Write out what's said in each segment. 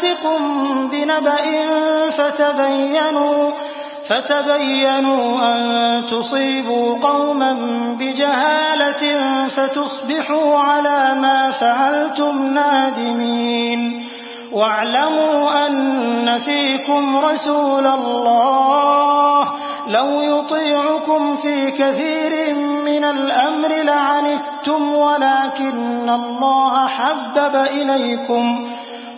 فاسق بنبأ فتبينوا فتبينوا أن تصيبوا قوما بجهالة فتصبحوا على ما فعلتم نادمين. واعلموا أن فيكم رسول الله لو يطيعكم في كثير من الأمر لعنتم ولكن الله حبب إليكم.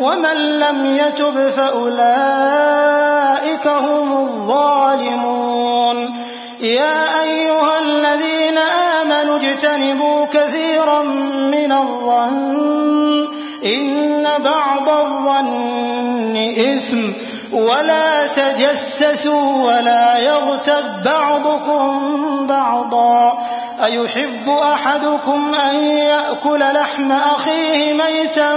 ومن لم يتب فأولئك هم الظالمون. يا أيها الذين آمنوا اجتنبوا كثيرا من الظن إن بعض الظن إثم. ولا تجسسوا ولا يغتب بعضكم بعضا. أيحب أحدكم أن يأكل لحم أخيه ميتا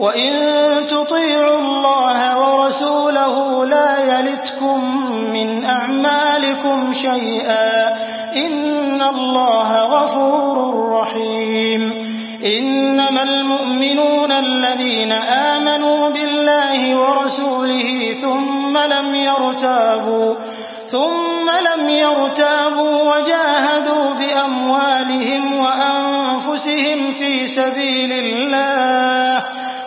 وإن تطيعوا الله ورسوله لا يلتكم من أعمالكم شيئا إن الله غفور رحيم. إنما المؤمنون الذين آمنوا بالله ورسوله ثم لم يرتابوا ثم لم يرتابوا وجاهدوا بأموالهم وأنفسهم في سبيل الله